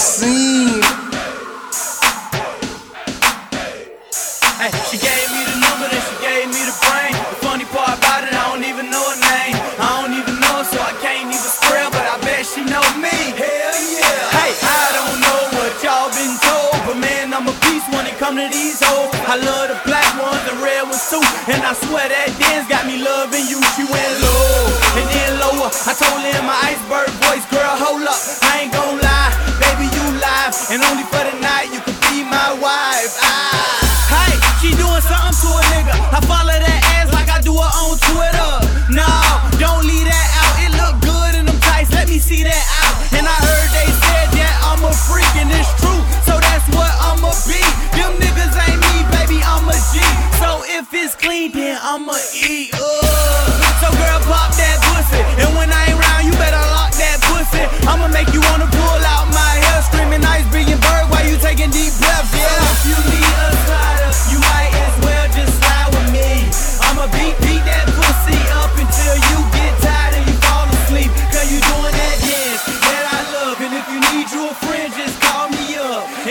seen. Hey, she gave me the number, then she gave me the brain. The funny part about it, I don't even know her name. I don't even know her, so I can't even spell, but I bet she know me. Hell yeah. Hey, I don't know what y'all been told, but man, I'm a beast when it come to these hoes. I love the black ones, the red ones too, and I swear that dance got me loving you. She went low and then lower. I told her in my iceberg voice, girl, a nigga. I follow that ass like I do her on Twitter. No, don't leave that out. It look good in them tights. Let me see that out. And I heard they said that I'm a freak and it's true. So that's what I'ma be. Them niggas ain't me, baby. I'm a G. So if it's clean, then I'ma eat. Ugh. So girl, pop that pussy. And when I ain't around, you better lock that pussy. I'ma make you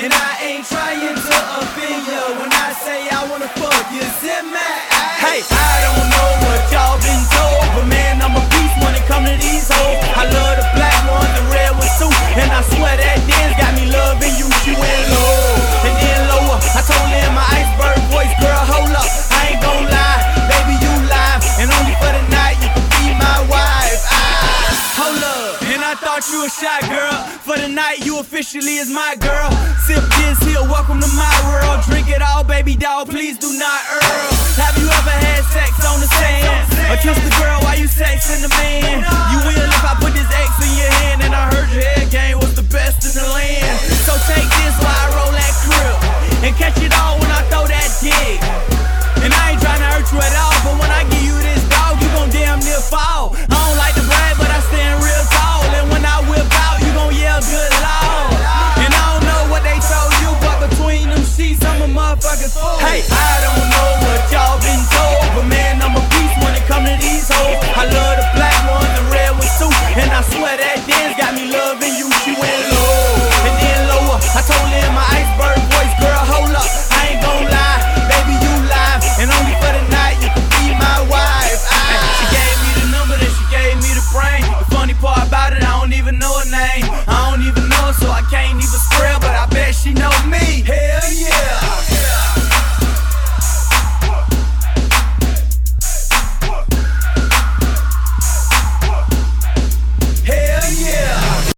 And I ain't trying to offend you when I say I wanna fuck you. Zip my you a shy girl. For the night, you officially is my girl. Sip this here, welcome to my world. Drink it all, baby doll, please do not earl. Have you ever had sex on the sand? Or kissed the girl while you sexing the man? motherfuckers fool. Hey, I don't know what y'all been told, but man, I'm a beast when it come to these hoes. I love